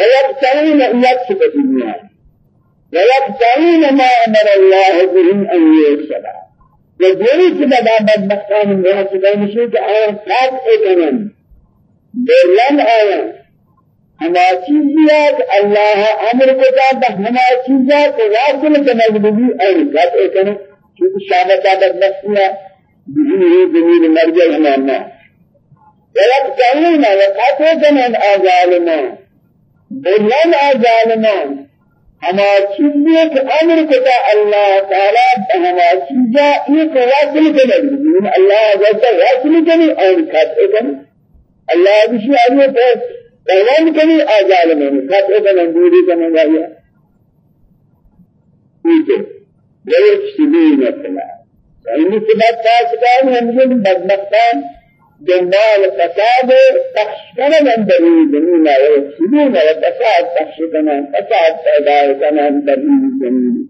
ويقطعون يكسب الدنيا. ويقطعون ما أمر الله به أن يوصل وجوری که بدا بدبختان الله سبحانه شد آن خاص اکنن بلن آیا ہما چیزیات اللہ أمر کو جاتا ہما چیزات واصل کنگبی اور خاص اکنن چونکہ شامتا بدبختیاں بجنه زمین مرجع ہمانا ويقطعون وقاتلون آظالمان بلن آظالمان ہما چیزیں کہ أمر کتا اللہ تعالی ہما چیزیں ایک واصل کرنے یعنی اللہ جل واصل کرنے اور خط کرنے اللہ بشی آئیے تو پیغام کرنے آزال میں خط کرنے دوری کرنے گایا ٹھیک ہے یہ سبیل اللہ فإن سبب فاسقان هم بدبختان جمال فساد تخشكنا من دليل جميل ويفسدون وفساد تخشكنا فساد فدائكنا من دليل جميل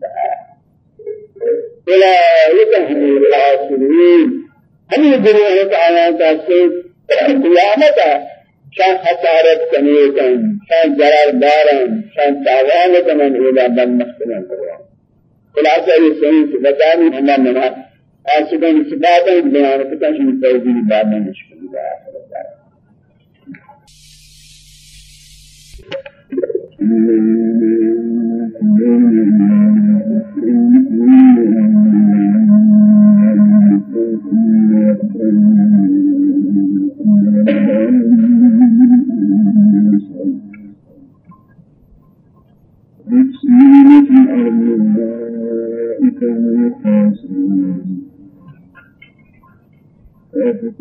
أولئك هم الخاسرين هم يدرون تعالى تاسيس قيامتا شان خسارت کنیتن شان ضرر دارن شان تاوان کنن اولا بن مختلن خلاصہ یہ صحیح سے بتانی ہمیں منافق آسدان سبابا بیان کتا شمی توجیل بابا نشکل دا بسم الله الرحمن الرحيم. Amen.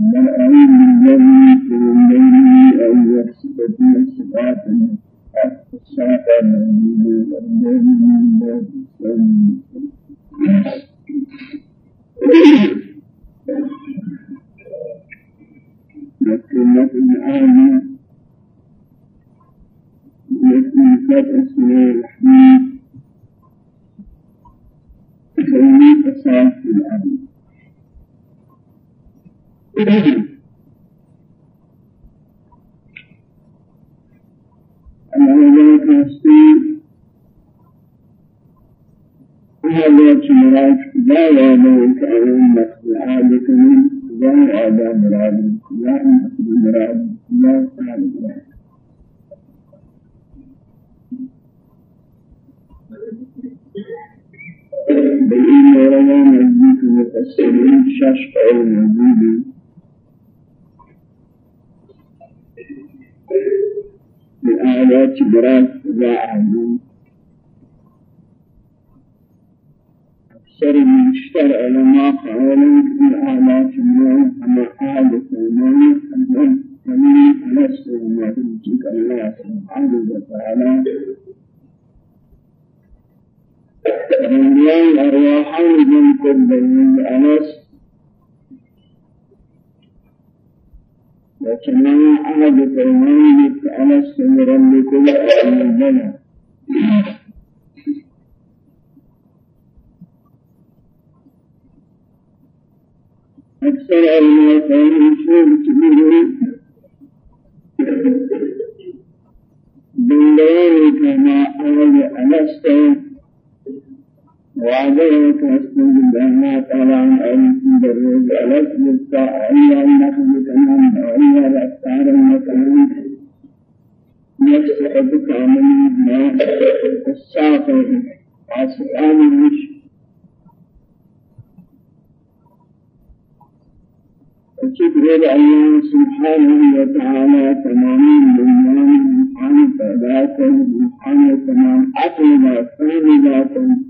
ما أعين الذي في الليل أو يكسب في صفات الصفات من الليل لكن الآن التي فتح أساس الأرض أنا كاستي هذا شمرات لا يعلم كأن مخلوقات من لا آدم مراد لا مراد لا تعالى بإذن الله نزيد مفسرين شش قول موجود الآيات برات لا أعلم أكثر من اشتر علماء قالوا في الآيات اليوم أما آل ثمانية أمم فمن لست ما تمسك الله سبحانه وتعالى من أرواح من كل من أنس وكما أحد فرمان ألست بربكم أمنا أكثر علماء كانوا يشير كبير بندوان كما أول ألست وعليه تسجد بأنها طبعا أن تدرج على الساعة إلا أنه تمام وإلا الأفكار المكان. يفسد كامل ما الساعة آسمان مش شكر الله سبحانه وتعالى تمام الإيمان سبحانه سبحانه تمام عقل ما فهم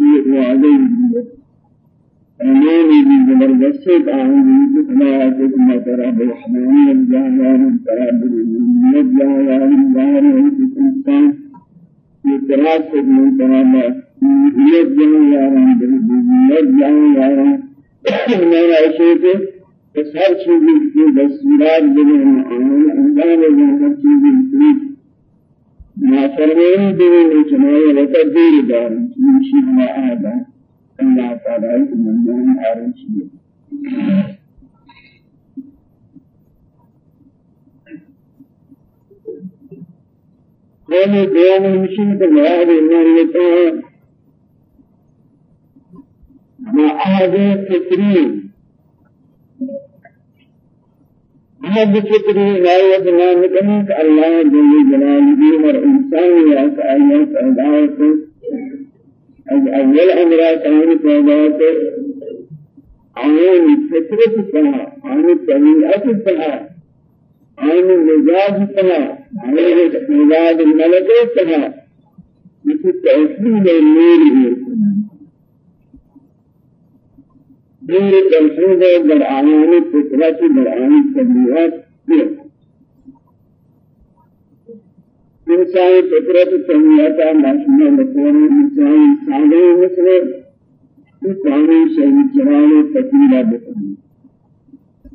شيء وعليه أماني من زبردست آهنی فلا تكما ترى بالرحمن الجاهل ترى بالمنية الجاهل ظاهر الإنسان يتراس من ترى بالمنية الجاهل بالمنية الجاهل من أشياء بس هر چیز کی دستورات بنے آن انجام میں ہر چیز کی نافرمانی بنے چنائے وتدبیر دار چیز ما آدم الله تعالى من دون عارشية قوم قيام المشين بالله المريتان ما أحد فكرين أحد فكرين لا يدنا نكمك الله جل جلاله والإنسان يا سعيد سعيد أول أمر كان فوات عن فطرة سها عن طبيعة سها عن مزاج سها عن مزاج الملك سها مثل توحيد النور نور توحيد بالعيان فطرة بالعيان الطبيعات إنسان فطرة طبيعة ماشية مثلا إنسان سادة مثل إنسان شيء جلال فتيلة بكم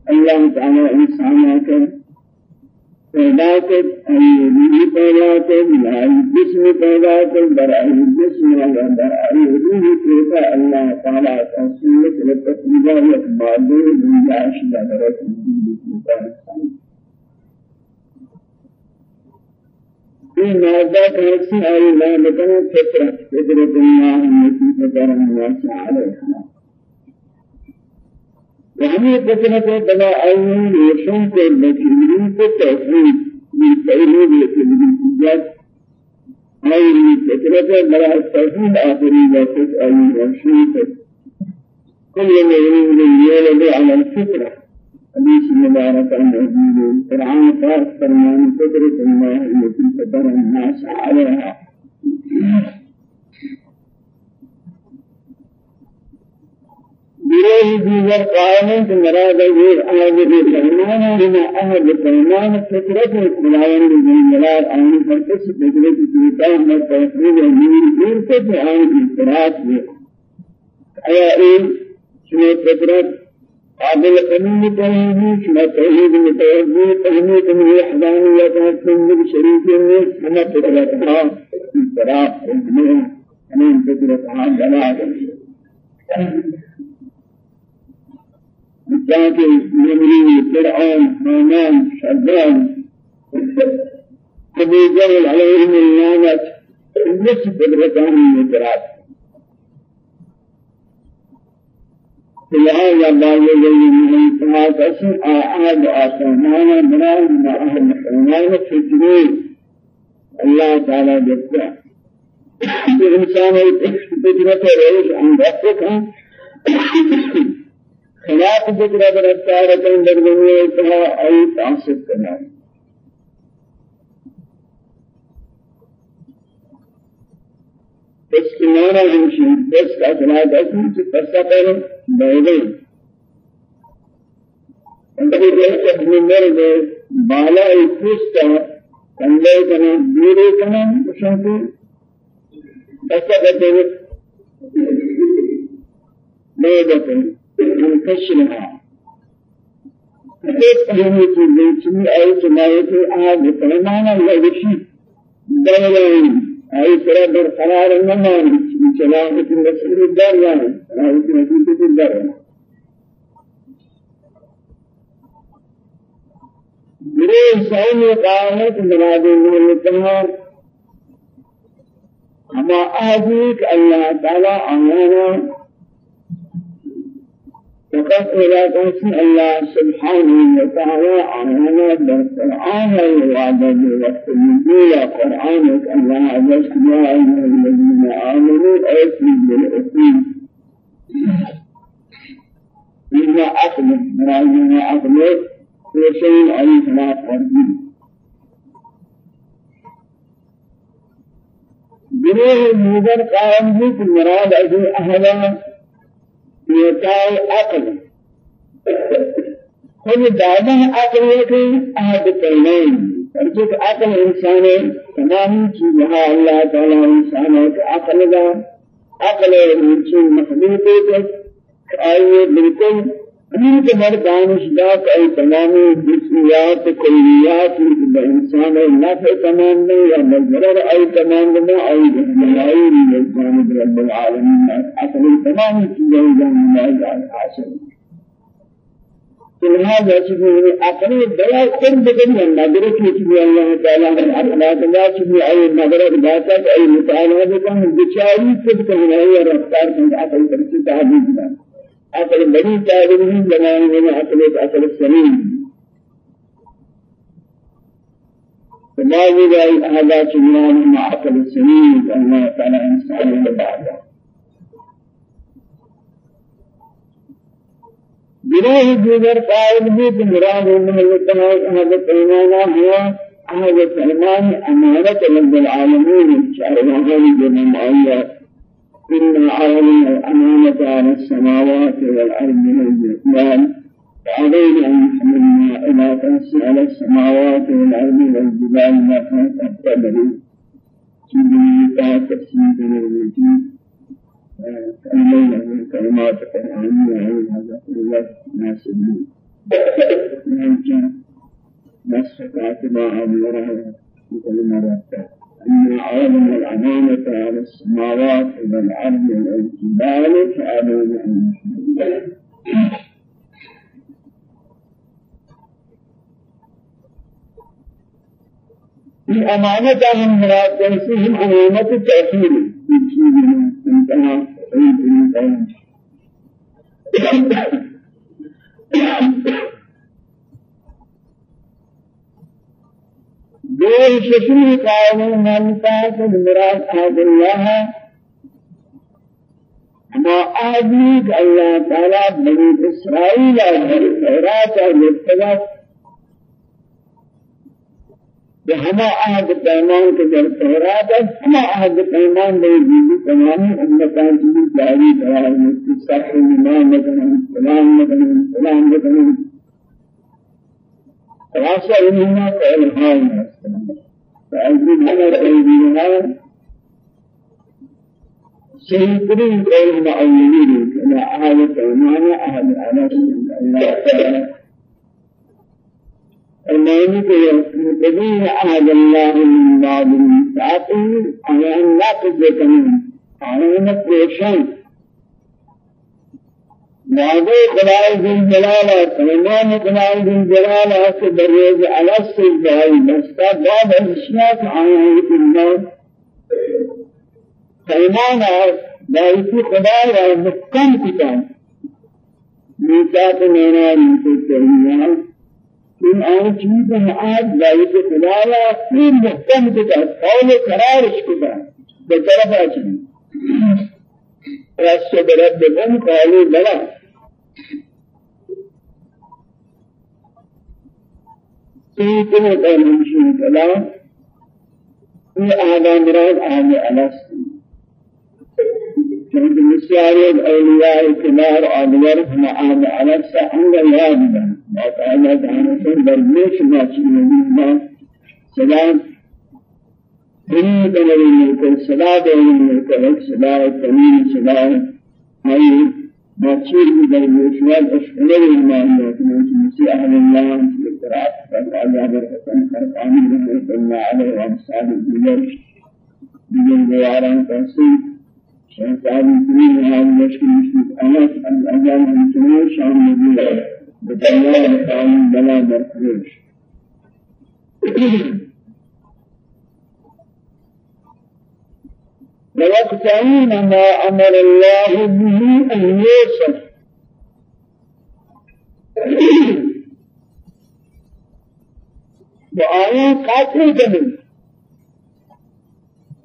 الله تعالى إنسان أكر پیدا کر ای روح پیدا کر ای جسم پیدا کر در ای جسم و در ای روح پیدا اللہ تعالی تسلیت لتقلیدہ یک مادے گنجائش دارت في ماذا كنسي أي لا مكان فطرة. فطرة الله التي فطر الناس عليها. وهي فطرة بلا أول يشون كل بكيرين كتوحيد من تأييد الإنجاز أي فطرة بلا التوحيد آخرين وقت أي وشيء كل من يولد على الفطرة حديث مبارك الموجود فرعون فارس فرمان قدرة الله التي فطر الناس عليها. بروه دیگر قائمت مراد غیر آب فرمان بما أهل فرمان فطرة خداوند جلال آن پر کس فطرت کیتا میں تفریح امیر دور کو آن کی اعتراض ہے آیا این شنو فطرت قابل قانون توحيد ما توحيد متوحد توحيد من وحدانية من شريك من أنا فكرتها فراق من أنا فكرتها جلال لكن نمري فرعون هامان شداد أبو جهل عليهم اللعنة فكرتهم من فراق لهذا بعض الذين كانت أسمع أحد آسمان بناء ما أهل الإيمان فكري الله تعالى جبتا الإنسان فكرة روش عن ربك خلاف فكرة رفتارة در دنيا أي تعصب كمان استمانا همشي بس أثناء دسم تفسقر بيدين انتبه جهة من بالا إكوستا کنده کنن دیره کنن شنکو فسقر بيدة منتشرها. ایک اہمی چیزیں چنی آئی چنائی تھی آگ فرمانا لگشی دولائیں أي ترى برقرار نمان الدار يعني سلامة مسؤول الدار يعني میرے سامنے قائمت مراد ملتها ہما آدیک اللہ تعالی آیانا فقط إلى قسم الله سبحانه وتعالى آيانا بالقرآن الوعد بالوقت النبي قرآن الله عز يا أيها الذين آمنوا أوفوا بالعقول إذا أقبل مراد أقبل حسين عليه الصلاة والسلام جنوه الموجر قائم ہے کہ مراد ازو اہلا یتاو عقل. خود دادا عقل کہ اہد قلین فرجت عقل انسان تمام چیزها اللہ تعالی انسان کہ عقل دا عقل انسان مخلوق کہ آئیے بالکل امین کے مر دانش دا کہ تمام جسمیات کلیات انسان نفع تمام نہیں یا مضرر ای تمام نہیں ای جسمیائی رب العالمین اصل تمام چیزیں جانب اللہ حاصل لهذا شبه أقل بلا قرب بدنيا نظر في الله تعالى من أخلاق الله شبه أي نظر باتت أي مطالعة كان بشاري كتب كان هي رفتار من أقل ترسي تعبير أصل بني تعبيرهم زمان من أصل أصل السليم فما يجعل هذا شبيان مع أصل السليم الله تعالى إنسان بعده. گروہ دیگر قائل بھی کہ مراد نے کہا حضرت پیمانہ ہوا حضرت سلمان امانت رب العالمین شاہدہ جنم آئیت إن عرضنا الأمانة على السماوات والأرض والجبال فعلينا أن نحملنا إلى تنسي على السماوات والأرض والجبال ما كانت أبتدري في دنيا تفسير الوجود فأمينا من كلمات قرآنية عن هذا الله ناسبين ممكن مسكات ما أمرها كل مرة أن عالم الأمانة على السماوات والأرض والجبال فعلينا أن في أمانة هم مراد هم أمانة التأثير في انتهى دور ششمی قائم مالتا سے مراد آد اللہ ما آدمی اللہ تعالی بنی اسرائیل اور خیرات اور اتباع بهما عهد پیمان کے در تورات ہے ہما عهد پیمان دے دیدی تمامی امتان کی جاری قرار مستقصر ایمان مدن سلام مدن سلام مدن خلاصہ انہوں کو الہام ہے فأجل هذا أيدينا سيكون قول معولين كما أهل الإيمان أهل على الله تعالى المعنى يتبين أهل الله من بعض المساقين على أن لا تجتمع على أن القرشان وعده خدای جل جلاله تمام خدای جل جلاله سے دروز علس سے جائی بستا بعد اشیاء آیات اللہ پیمانا دایتی خدای را محکم کتاب میثاق مینا من چاہیے ان آن چیز آج دایتی خدای را پھر محکم کتاب قول قرارش کتاب بطرف آچنی رس بربكم قالوا بلى سيكون قال مشين كلام في آدم مراد آدم أنس كنت مسيار الأولياء كبار آدمار هم آدم أنس عند الله بنا ما قال تعالى برميش ما شيء سلام. دنیا کا نبی ملکل صدا دے ملکل صدا تمیم صدا ہے مقصود در موشوال اشعر المعنیات من مسیح أهل الله في القراءة فقال عبر حسن خرقاني رحمة الله عليه وأمثال الدجر بجل بياران تنسيب تعليم هذا المشكل مشكل أناس الأجانب المسلمين شان نبي بدنيا تعليم بلا مرفوش ويقتعون ما أمر الله به أن يوصف وآية قاتل جميل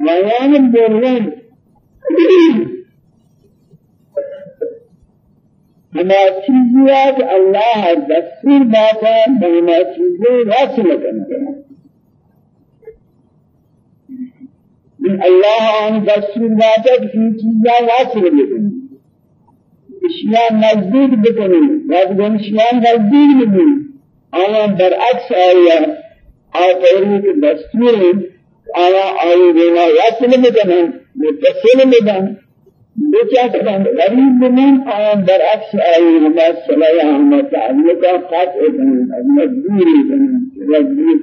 بیان بولن ہما چیزیات اللہ دستور باتا ہما چیزیں واصل کرنا من اللہ عن دستور باتا کسی چیزیں واصل کرنا اشیاء نزدیک بکنی بعد اشیاء نزدیک بکنی آیا برعکس آیا آتوری کے دستور آیا آئی دینا وصل بدن متصل بدن بچا بدن غریب بدن آیا برعکس آئی ہما صلاح ہما تعلقہ قطع بدن مجبوری بدن مجبور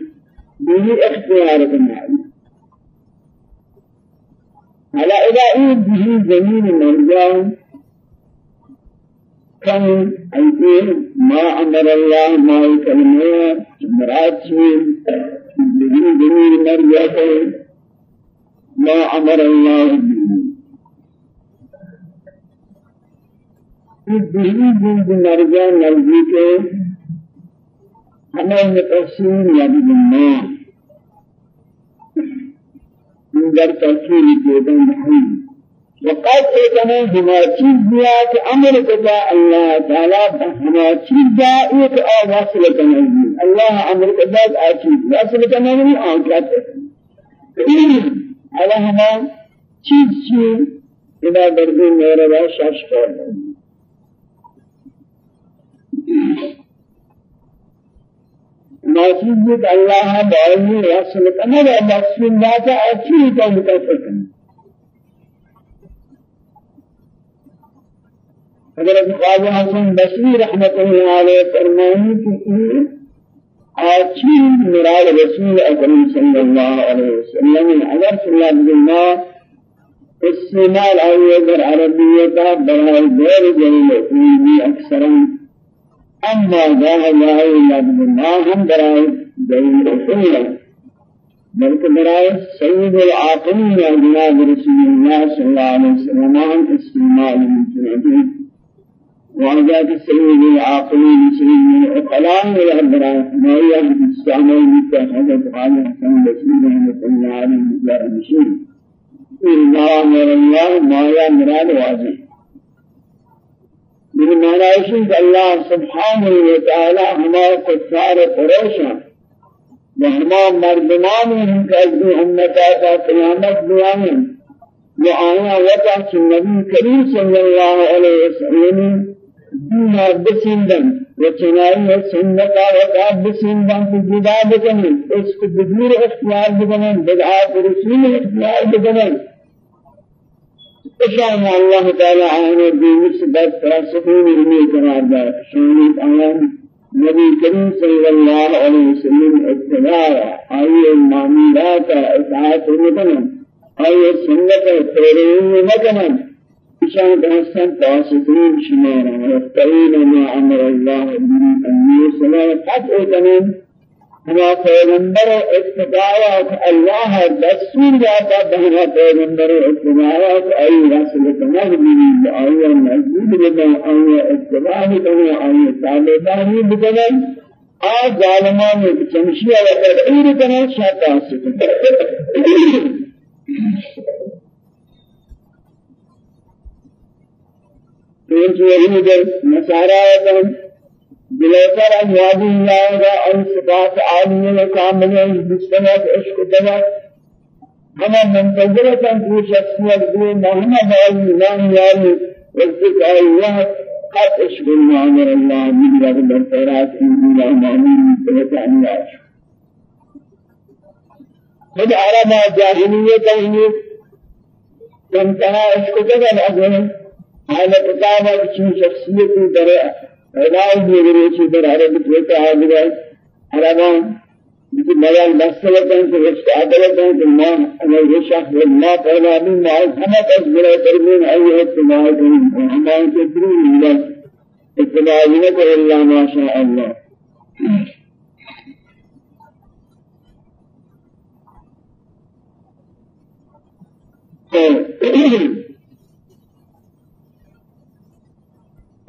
دوری اختیار بدن على إذا إيه به زمين مرجان كم أيديه ما أمر الله ما يكلمه مراتين بدون دليل مرجع ما أمر الله. به الدليل بالمرجع نزدیک ہمیں متأثرین یعنی بالله من در تأثیر جودن محیط وقد اتنا هما چیز دیا کہ أمر کتا اللہ تعالی ہما چیز دیا ایک آواز لکنا اللہ أمر کتا آ چیز واصل کرنا نہیں آن کرتے اللہ ہما چیز چیز اذا درگی میرے با شش کر ناچیز اللہ بائی واصل کرنا ہے مقصود اللہ کا اچھی کا متفق حضرت خواجہ حسن بصری رحمت اللہ علیہ فرمائیں کہ آچی مراد رسول اکرم صلی اللہ علیہ وسلم اگر صلی اللہ علیہ وسلم استعمال آئیے در عربیتا برای غیر جلیل بھی اکثرا أما جاہ جاہ لفظ ما ہم برای جلیل اصول بلکہ برای سید العاقلین جناب رسول اللہ صلی اللہ علیہ وسلم استعمال مجرد وعجات السيد العاقلين سيد العقلاء والأبرار ما هي استعمال متخذة على حسن بسيط رحمة الله عليه مجار المشير إلا أمر الله ما هي مراد واضح من معنى الله سبحانه وتعالى هما كفار قريشا. وهما مردمان هم كأجل أمتا قيامت بيانا وآيا وقت النبي كريم صلى الله عليه وسلم دينا بسندن. وچنائی سنتا وقاب بسندن في جدا بکنن. اس کو بدور اختیار بکنن. بدعات رسول اختیار بکنن. اشان الله تعالى آنے دی نسبت فلسفین علمی قرار دا شانیت آیان نبی کریم صلی اللہ علیہ وسلم اتباع آئی معمولات اطاعت مکنن آئی سنت تیرین مکنن إشان بحسن فاسقين شمارا. ويفتعون ما أمر الله به أن يوصل قطع تمام. ہما پیغمبر اتباعات اللہ دستور جاتا بہنا پیغمبر اتباعات ای رسل تنہ بھی آیا نزدید بنا آیا اتباع بنا آیا تابعداری بنا۔ آج ظالمان چمشیہ و تدعیر بنا شاہ سکن كنت يهود نصارى بلوتر أجواب الله أو صفات عالية كاملة بسنة عشق دماء أنا منتظرة في شخصية دون محمد الإمام ياري والذكر الله قد عشق المعمر الله من رغم الخيرات إنجيل أمامي بلوتر الله خد عرب جاهلية كهني تنتهى عشق دماء حالت کتابہ کی شخصیت در علاج گرے چھ در عرب تو حاضر عربان مثل بيان مسألة في استعادة في ما أنا يشاف ما قال من ما أنا أقول ترمين أي اتباع وما تدري إلا اتباع إلا ما شاء الله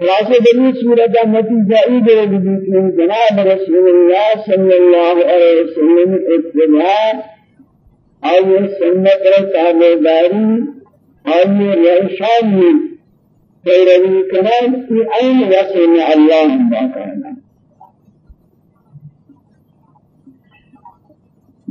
خلاصہ بنی صورت نتیجہ ای دے کہ جناب رسول اللہ صلی اللہ علیہ وسلم اتباع اور سنت تابعداری اور رشانی پیروی کرن کی عین وصل اللہ باقاعدہ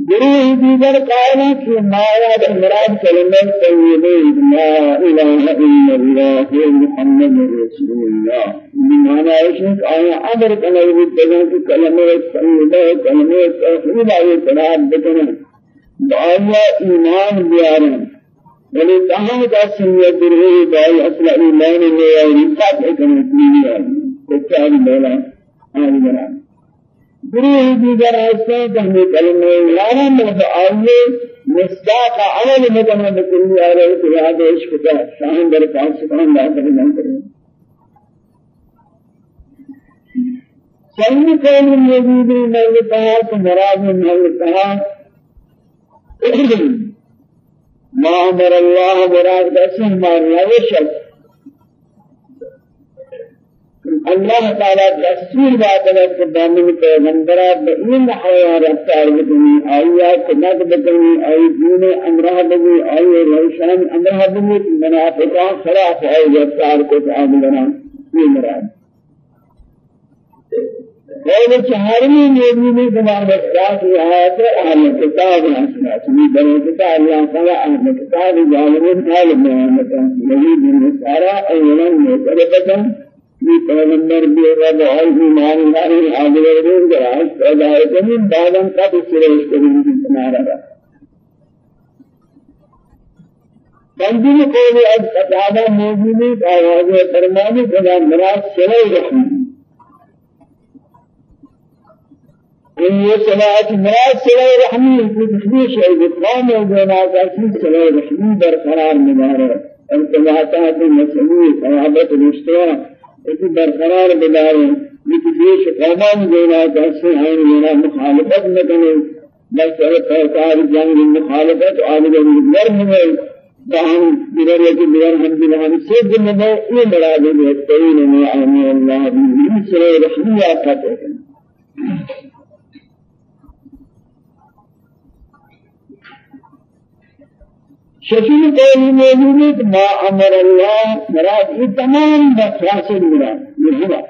گروہ دیگر قائل کہ مایا مراد کلمہ طیبہ لا الہ الا اللہ محمد رسول اللہ ہے کہ آیا أمر جگہ کی کلمہ طیبہ کلمہ توحید ہے قرار بکنے دعایا ایمان بیارن ولی کہاں کا سنیت گروہ بائی اصل ایمان میں اور رفات کرنے کی ہے تو کیا بولا آج بنا گروہ دیگر ایسے کہ ہمیں کلمہ لانا مرد آئیے مصداق عمل مدنہ بکلی آ رہے تو یاد عشق کا شاہن در پاس اللہ تعالی نہ کریں سنی قول نے کہا کہ مراد کہا ما أمر اللہ مراد سن مان روشت اللہ تعالی دستور داتا کہ دامن پیغمبرات بین حیار رفتار بکنی آیا کمد بکنی آئی دین امرہ بگی آئی روشان امرہ بگی منافقان خلاف آئی رفتار کو تعامل بنا یہ مراد. قول چہارمی نبی نے زمان بسیات آیات اہل کتاب حسنا چلی بنی کتاب اللہ تعالی اہل کتاب ظالمین حال محمد نبی بن سارا اولا مطلبتا یہ پیغمبر بھی رب اور ایمان نہیں حاضر رہے گا پیدا ہے زمین بعدم کا سرش کریں گے تمہارا بندی کو بھی اب قطعہ موجود ہے آواز فرمانے کا مراد سرے رحم ان یہ صلاة مراد سرے رحمی کی تخلیش ہے اقام و جنا کا سرے رحمی برقرار مدار ہے ارتباطات مسئلی صحابت رشتہ اسی برقرار بداریں لیکن یہ شقامان دینا جیسے ہیں میرا مخالفت کریں بس سرکار جنگ مخالفت گئی نرم ہے دہن بیر ہے کہ بیر ہم دلہن سے دن میں یہ بڑا دن ہے تین میں آنے اللہ بھی سر رحمیہ کہتے ہیں شفیع قول موجود ما أمر الله مراد یہ تمام مقاصد مراد ہوا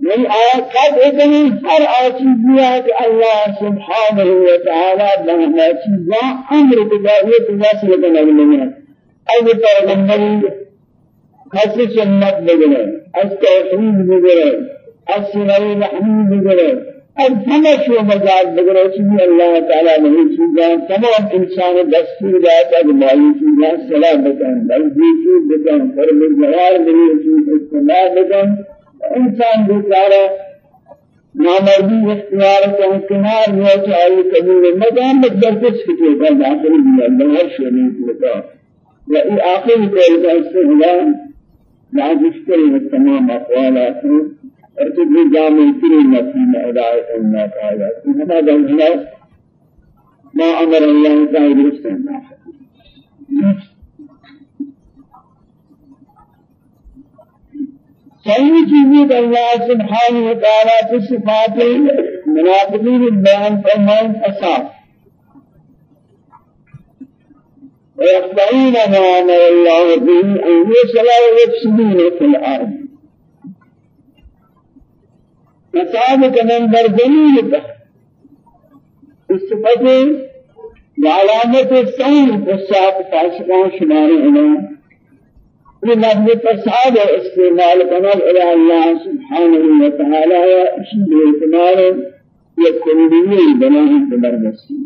یہ آیات قد اتنی ہر آچیز دیا کہ اللہ سبحانہ وتعالی بہنا چیزاں أمر بجاہیت واسل کرنے لگے اے پیغمبری حس سنت بگرے اس توحید بگرے اس سنوی رحمی بگرے اور ہمیں شو مزاج بگرے چیزیں اللہ تعالیٰ نہیں چیزیں تمام انسان دستور جاتا کہ مالی چیزیں صلاح بکن بلدی چیز بکن فرم جوار بری چیز استعمال بکن. انسان بیچارہ نامردی اختیار کو کنار ہوا چاہیے قبول مدام مقدر کچھ فکر کا داخل بھی اللہ ہر شو نہیں کہتا یا ای قول کا اس سے ہوا نازش کرے تمام اقوالات ارتدي جامع كل نفسي هداية الله تعالى هذا جمعنا ما أمر الله تعالى برسالة صحیح چیزیں اللہ سبحانہ و تعالیٰ کی صفات منافقین بیان فرمائیں اصاف ويخضعون ما أمر الله به أن يصلى ويفسدون في الأرض. فساد کنن در زمین کا استفاد علامت سین فساد فاسقان شمار ہیں یہ لفظ فساد استعمال کرنا إلى الله سبحانه وتعالى شيء اعتبار يكلني بناه دربسي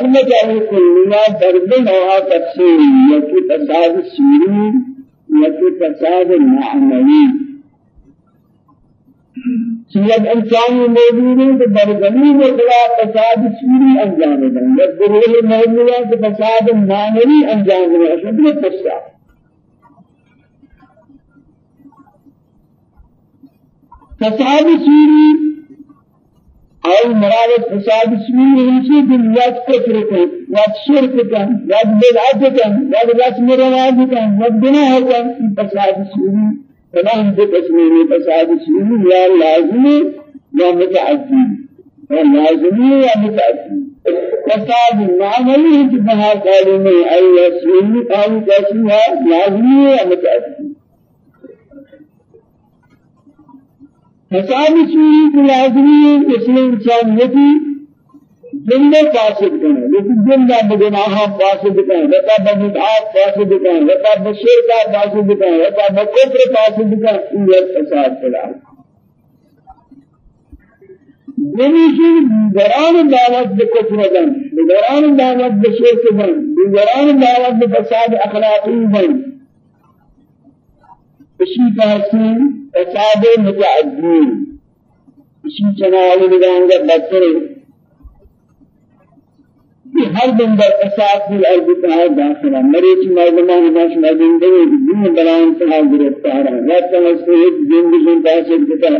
البته یہ کلیات درد نوع تفسیر یا کہ فساد سوری یا کہ فساد معنوی چیز انسانی موجود ہیں تو میں فساد سوری انجام دیں یا گروہ موجود ہے تو فساد انجام دیں اشد میں فساد۔ فساد سوری أي مراد فساد سوری ہمشی دل یاد کفر کن یاد شرک کن یاد رسم رواج گناہ کن فساد سوری تمام دو قسمیں فساد سوری یا لازمی یا متعدی یا لازمی یا متعدی فساد معنوی جبہا قالوا میں أي سوری أي قسم ہے لازمی یا متعدی فساد کی لازمی ہے اس میں انسانیتی دل فاسد کریں لیکن دل نہ بگناہ فاسد کریں وتا بدعات فاسد کریں وتا بشرک فاسد کریں وتا بکفر فاسد کریں یہ فساد پڑا دنیشی دیگران دعوت بکفر بن دیگران دعوت بشرک بن دیگران دعوت بفساد اخلاقی بن اسی طرح فساد متعدین اسی چنال نگانگا بدتر ہر دن در فساد کی ارض تعالی داخلہ مریچ مردمان ہماش مردندگی دین بلان تہا گرفتار ہیں یا تمسے ایک زندگی تاثر کتا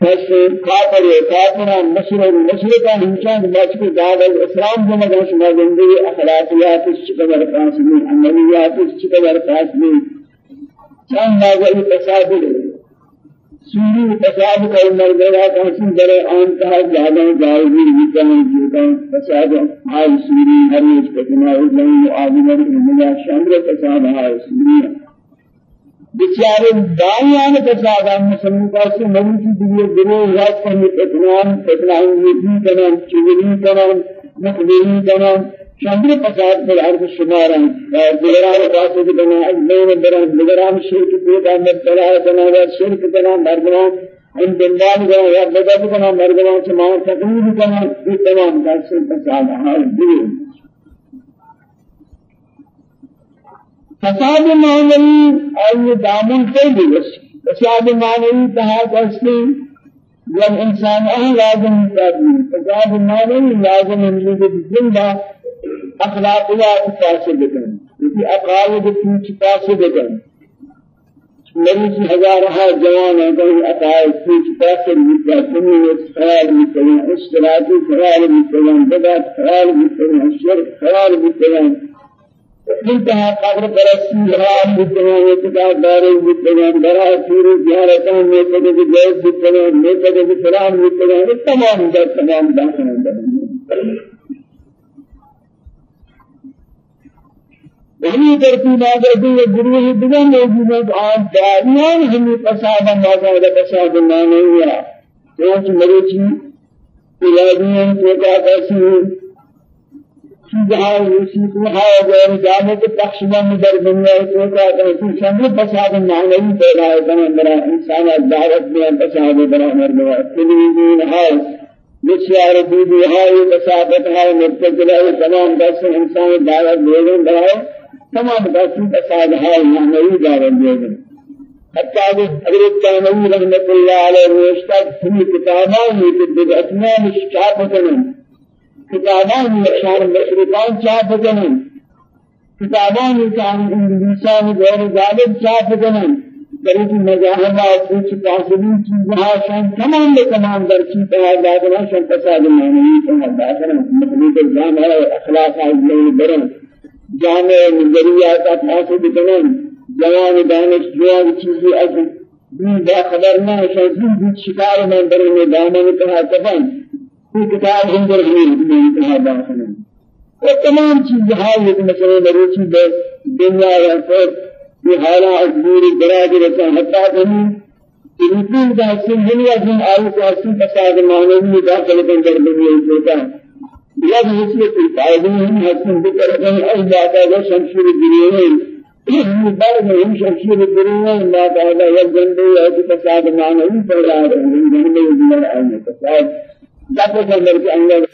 پس کافر کافر مشرق مشرقہ ہنچان بچ کے داد الاسلام جو مگا شما زندگی اخلاقیات اس چقدر قاسمی عملیات اس چقدر قاسمی چند نازل فساد سوری فساد کا مرغا کسی درے آن کا زیادہ جائزی ہوتا ہے جوتا فساد حال سوری ہر ایک کتنا ہے آدمی نے شامل فساد حال سوری بیچارے دائیان فساد ہم مسلمان کا سے نبی کی دیے گروہ یاد کرنے اتنام اتنام یہ تمام چگلی تمام مقبولی تمام شامل فساد پر عرض شمار ہیں دیگران فاسد بنا اجمعین بران دیگران شرک پیدا مبتلا بنا و شرک بنا مردمان ان دنبال بنا یا بدب بنا مردمان سمان تقریب بنا یہ تمام دست فساد حال دیئے فساد معنوی اور دامن سے بھی فساد معنوی کہا کرتے جب إنسان اہل لازم ہے فساد معنوی لازم ہے کہ زندہ اخلاقیات فاسد کن کیونکہ عقائد پیچ فاسد کن مریض ہزارہ جوان ہیں کہ عقائد مدہ سنی خیال مدہ اشتراکی خیال مدہ بدعت خیال مدہ شرک خیال انتہا قبر پرستی حرام مدہ اعتقاد دار مدہ برا پوری زیارتوں میں کدے جائز میں کدے فلان مدہ تمام تمام. داخل. ہیں وہی ترتیب آگے یہ دیگر موجود ہے آن داریان ہمیں فساد مازاد فساد نانے ہوا چونچ مریچی تلادیان توقع کسی چیزہاں یوسی کوہا غیر جانے کے در دنیا توقع کسی شامل فساد نانے پیدا ہے بنا انسان دعوت میں فساد برا مرموا تلویزین ہاؤس بسیار بیدی ہائی فسادت ہائی مرتجلہ تمام دس انسان دعوت لوگوں برائے تمام فساد ہے معنوی دعوت دے گئے حتى حضرت تانوی رحمت اللہ علیہ روشتا ہمی کتابان میں کہ بدعتنا مش چاپ کنن کتابان میں شان مشرکان چاپ کنن کتابان میں شان انگلیسان غیر غالب چاپ کنن بلکہ مجاہدہ کچھ پاسبی چیزیں شان تمام میں تمام در چیز دادنا شان فساد معنوی کا داخل مطلب الزام ہے اخلاق ہے برن جامع نظریات حاصل کنن جوان دانش جوان چیزی از دین با خبر نہ شازین بھی شکار میں بڑے میں کہا کفن یہ کتاب اندر ہی میں کہا داخل ہے تمام چیز حالت مثلا مروچی دے دنیا یا پر یہ حالات دوری دراج رسا حتی ہمیں تنفیذ دا سن دنیا جن آئی کو اسی فساد معنوی داخل کر دنیا ہوتا ہے يد مثل القائدين حسن بكرهم أي بعد شمشير الدنيا. بعد من شمشير الدنيا ما بعد يجن به يد فساد معنوي فلا من جنب من الأمر. فساد. دفع كمر في أنجل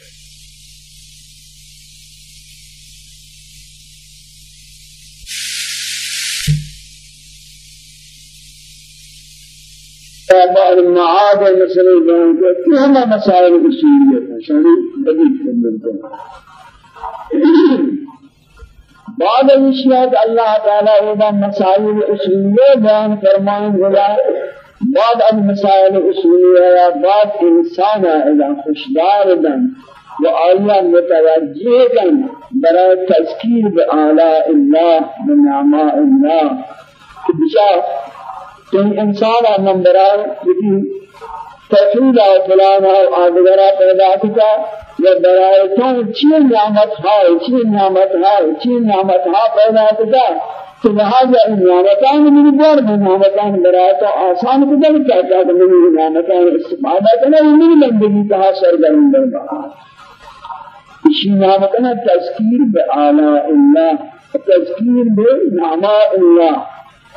بعض المعاد بیان کرتے ہیں ہم مسائل اصولیت ہیں شانی بدید کرتے ہیں بعد اشیاء اللہ تعالی اذا مسائل اصولیہ بیان فرمائیں گلا بعد المسائل اصولیہ بعد إنسان إذا خوشدار دن وآية متوجه برای تذكير بآلاء الله بنعماء الله. بشار تم إنسان من برای یکی تفیل فلان أو آدگرا پیدا کتا یا برای تو چی نعمت ها چی نعمت ها چی نعمت ها پیدا کتا۔ تو لہذا ان نعمتان من بار من نعمتان برای تو آسان کتا کہتا کہ من نعمتان استفادہ کرنا من بندگی کہا سرگرم برباد اسی کنا تذکیر بآلاء اللہ تذکیر بنعماء اللہ۔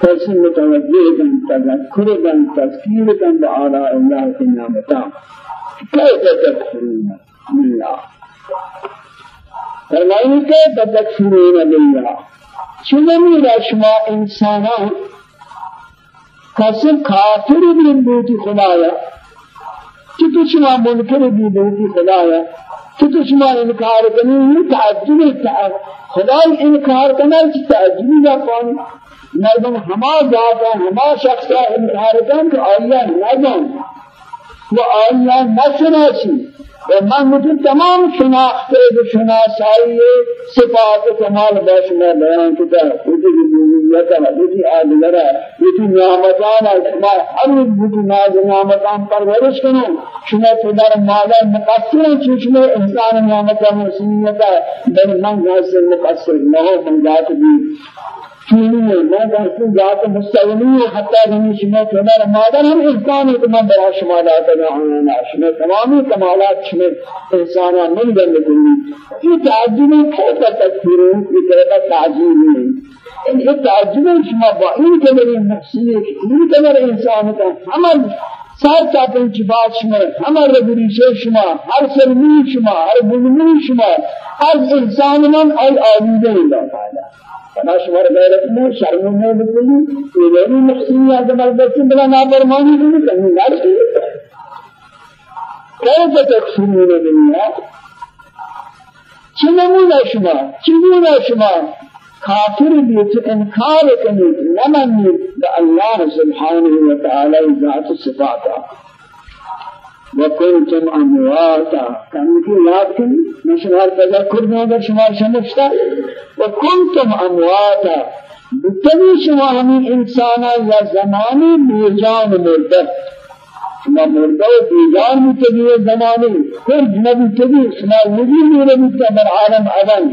فیسن متوجہ کن تذکر کن تذکیر کن بآلاء اللہ کی نعمتا کیسے تذکرون اللہ فرمائیں کہ تذکرون باللہ چنمی رشما انسانان کسی کافر بھی بوتی خدایا کہ تو شما منکر بھی بوتی خدایا کہ تو شما انکار کنی یہ تعجب خدای انکار کرنا ہے تعجبی نہ پانی مردم ہما ذاتا ہما شخصا انکار کن کہ آیا نہ جان وہ آیا نہ سناسی و من مجھے تمام شناختے بشناسائی صفات کمال باش میں بیان کتا وجی ربوبیت ہے وجی آدلرہ وجی نعمتان شما ہر وجی ناز نعمتان پرورش کنو شما تدار مالا مقصر چشم انسان نعمتان مسیحیتا بل من غاصر مقصر نہو من ذات بھی چینی ہے میں کہتی ذات مستغنی ہے حتی ہمیں شما کمال مادر ہم انسان ہے تمام برا شما لاتا نعانا شما تمامی کمالات شما انسانا من بند کلی یہ تعجب کیسا تکفیر ہے یہ کہتا تعجب ہے یہ تعجب شما با این کمر محسنی این کمر انسان کا ہمر سر چاپن چی بات شما ہمر ربریشے شما ہر سرمی شما ہر بزمی شما ہر انسان من ای آلیده اللہ تعالی فلا شمار غیرت میں شرم میں بکلی یہ غیری محسنی آدم البتی بلا نافرمانی بھی کرنی نارسی کیسے تکفرون بالله چنمونا شما چنمونا شما کافر بیت انکار کنید نمانید به الله سبحانه و تعالی ذات صفاتا وكنتم أمواتا. كان يقول لكن مشمار تذكر ما در شمار شمشتا وكنتم أمواتا. بتبي شما همين إنسانا يا زماني بيجان مرده. شما مرده و بتبي زماني كل جنبي تبي شما وجي ميره بتبر عالم عدن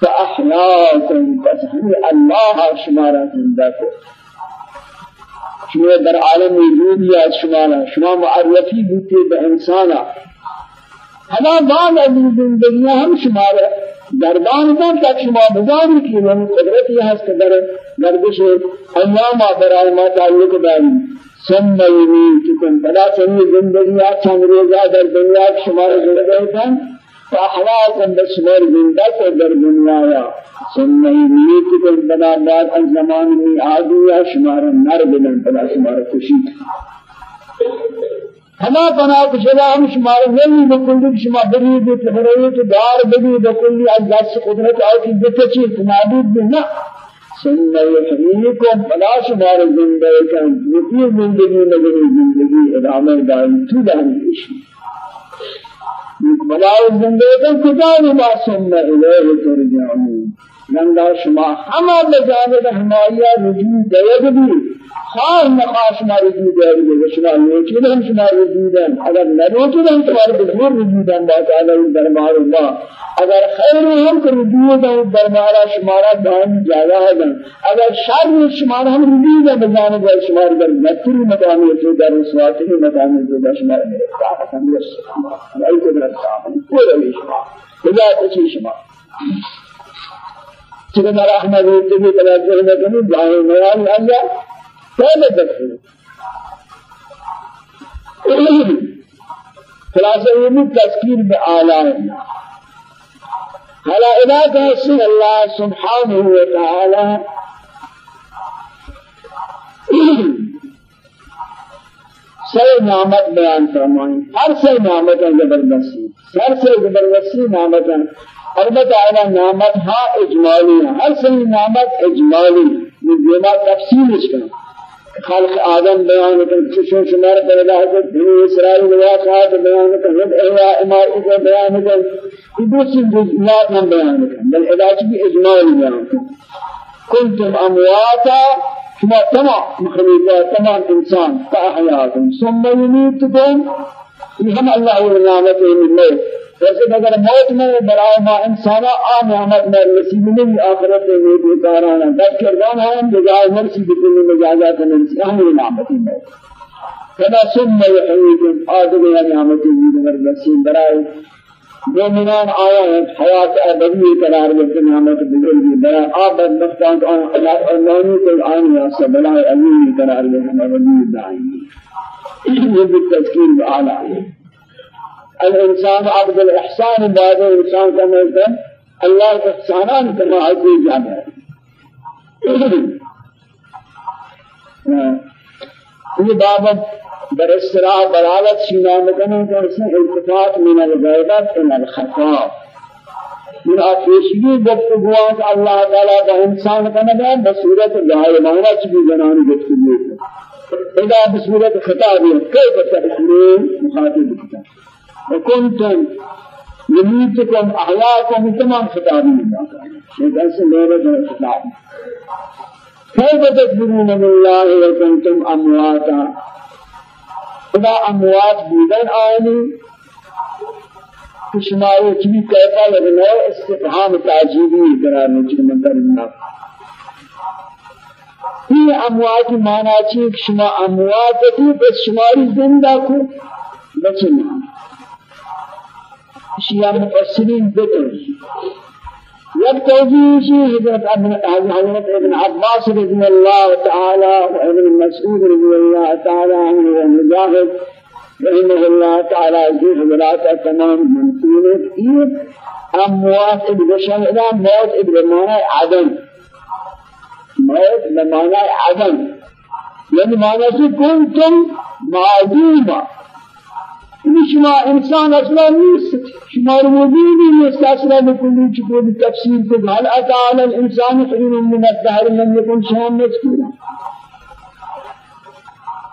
فأحياكم بس الله شمارا زنده شما در عالم وجود یا شما شما معرفی بوتے به انسانا ہما بعد از زندگی ہم شمار دربان کن تک شما بزاری کی من قدرت یہ ہست در گردش ایام برای ما تعلق داری ثم یمیتکم بلا سنی زندگی چند روزہ در دنیا شمار زندگی کن فأحواكم بشمار زندت در دنیا ثم يميتكم بنا بعد از زمان میں آدو یا شمار نر بلن بنا شمار خوشی ہما بنا کشلا ہم شمار نہیں بکلی شما بری دے تبرئی تو دار بری بکلی از دست قدرت آئی کی بتچی نابود بنا ثم يحييكم بلا شمار زندگی کن. یہ زندگی مگنی زندگی ادامه داری تو داری بلاو زندگی کتاب ما ثم الیه ترجعون نندا شما ہما بجانب ہمایا رجوع دیگ بھی خار نقاش ما وجود ہے یہ شما نیکی ہم شما ہے اگر ہم تمہارے بزرگ وجود ہے اللہ تعالی دربار اللہ اگر خیر ہم کر وجود ہے دربار شمارا دان جاگا ہے اگر شر شمار ہم وجود ہے بجانے ہے شمار در نتری مقام ہے در سواتی مقام ہے شمار میرے کا سمجھ نہیں کو رکھتا ہوں کوئی شما خدا کچھ شما؟ چلو رحمت ہوتے بھی توجہ نہ کریں جائے نیان اللہ بآلائنا هلا إذا كان الله سبحانه وتعالى. سر نعمت فرمائیں. ہر نعمت زبردستی ہر سے زبردستی نعمت نعمت ہاں اجمالی ہر سے نعمت اجمالی یہ دیما تفصیل اس کا. خلق آدم بیان کر چشم شمار پیدا ہے بنی اسرائیل واقعات بیان کر رب احیا امائی کو بیان یہ دوسری جزئیات ہم بیان کر بل علاج بھی اجمال بیان کر کنتم امواتا شما تمام مخلوقات تمام انسان فاحیاکم ثم یمیتکم. یہ ہم اللہ ونعمت من اللہ ویسے اگر موت میں برائے ما انسانا آ نعمت میں نصیب نہیں آخرت میں بھی کارانا دس کردان ہے بجائے مرسی بکلی مجازات مرسی ہم یہ نعمت میں کنا ثم یحییکم آدم یا نعمت بھی مرسی برائے۔ مومنان آیا ہے حیات ابدی قرار دیتے نعمت بزرگی برائے آپ بدبختان کو اللہ کو آئین یا سبلائے علی قرار دیتے ابدی دائیں یہ بھی تذکیر بعالی ہے۔ الإنسان عبد الإحسان بعد الإنسان كما يقول الله إحسانان كما عزيز جامع یہ بابت در اسراء بلالت شینا مکنه کہ اس التفات من الغیبت إلى الخفاء من آفیشگی گفتگوان اللہ تعالیٰ کا انسان کا نبی بصورت غائبانہ چکی جنانی گفتگو اذا بصورت خطابی کیف تحسنون مخاطب خطاب وكنتم يميتكم أحياكم تمام خطابين إذا سنورة الخطاب كيف تكبرون من الله وكنتم أمواتا؟ إذا أموات بودن آني كشمائي كبي كيفا لغنى استفهام تعجيبي قرار نجر من درنا یہ أموات مانا چیک شما أموات تھی بس شماری زندہ کو بچنا شیعہ مفسرین ذکر یک توجیہ شی حضرت حضرت ابن عباس رضی اللہ تعالی و ابن مسعود رضی اللہ تعالی عنہ و مجاہد رحمه اللہ تعالی جو حضرات تمام منصورت کی اموات ابن شمعنا موت معنی عدم. موت بمعنی عدم. یعنی معنی سے کنتم معدوما. شما انسان اصلا نیست شما رو مبینی نیست اصلا بکنی چی خود تفسیر کن هل اتا علی الانسان خیر من الدهر من یکن شما مذکورا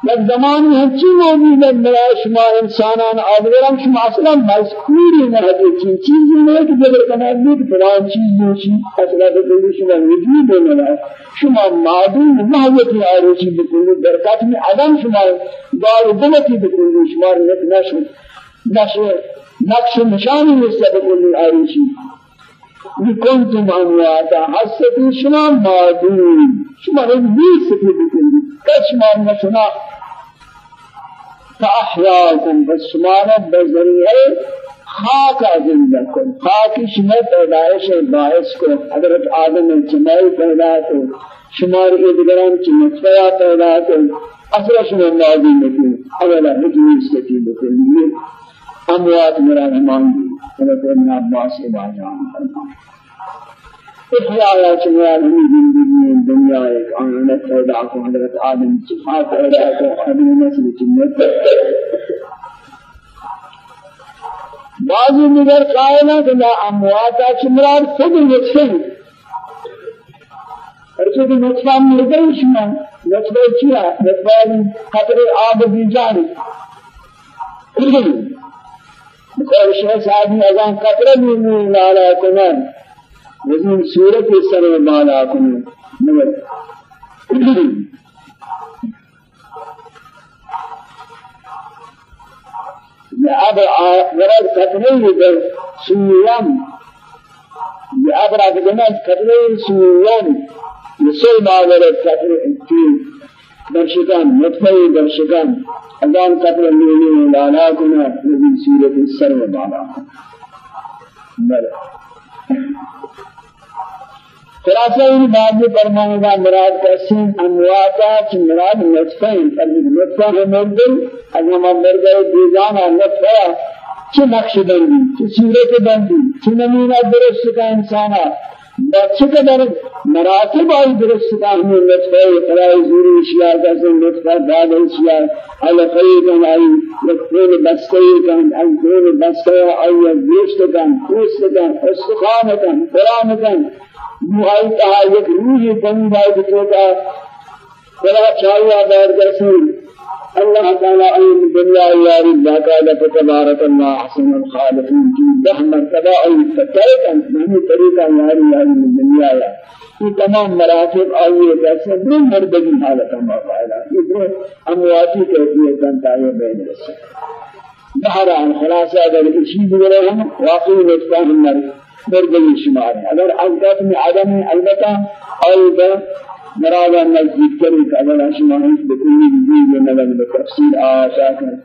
یک زمانی ہنچی موجود ہے برای شما انسانان آدھگرم شما أصلا مذکوری نہ ہے چیز چیزی نہیں کہ جبر کنار بھی کہ فلان چیز دوشی أصلا بکلی شما وجود ہونا ہے شما معدوم محوتی آروچی بکلی برکت میں عدم شما دار دلتی بکلی شما رنک نشو نشو نقش نشانی نسبت بکلی آروچی لكنتم أمواتا حسدي شما معدوم شما رنبي سكي بكل كشما فاحیاکم بس شمانا خاک خاکہ زندہ پیدائش خاکی شما پیدایش باعث کو. حضرت آدم الجمعی پیدا کو شمار کے دگران کی مطفیہ پیدا کو اثر شما نازی نکن اولا حجمی اموات میرا مانگی حضرت ابن عباس عباجان فرمائے احیاء چنیا ہمیں زندگی دنیا ایک آنت پیدا کو حضرت آدم صفات پیدا کو آدم نسل جنت بعضی دیگر قائلہ کہ لا امواتا چمرار خود نطفہ ارچہ کہ نطفہ مردہ شما نطفہ چیا نطفہ قطر آب بیجانی بقول شخص آدمی ازان قطر بیمون لالا کنن وزن صورت سر بالا کنو مگر لأب ورد كتنين در سويان. لأبرد جنات كتنين سويان. لسوي ما ورد كتنين درشکان نطفه درشکان ازان قتل المؤمنین لالا کنا نبی سورة السر و بالا بله خلاصہ ان بعض فرمانے کا مراد قسم امواتا چ مراد نطفہ فرض نطفہ ہے مردل اگر ہم مرد دیوان نطفہ چ نقش بندی؟ چ صورت بندی؟ چ نمونہ درست کا انسانہ بچه که در مراتب آئی درست فهمی نطفه خدای زوری اشیاء کسی نطفه داد اشیاء علقه کن آئی یکتون بسته کن ایتون بسته آئی گوشت کن پوست کن استخان کن قرآن کن. نوحل کہا یک روحی زمین ہے جسے کا بلا چاہیے دار رسول اللہ تعالی عین دنیا یار اللہ تعالی تبارک اللہ حسن الخالقین کی دہ مرتبہ ای فتایت ان نہیں طریقہ یار یار دنیا یا یہ تمام مراتب آئیے جیسے دن مردگی حالت ہم آئیلا یہ دن امواتی کیفیت انتا ہے بین رسول بہرحال خلاصہ اگر اسی بگرے ہم واقعی رسول ہم مرد بردگی شمار ہے اگر اوقات میں عدم ہے البتہ قلب مرادہ نزدیک کرے کہ اگر شمار ہے بکلی بھی یہ نظر بتفصیل آشا ہے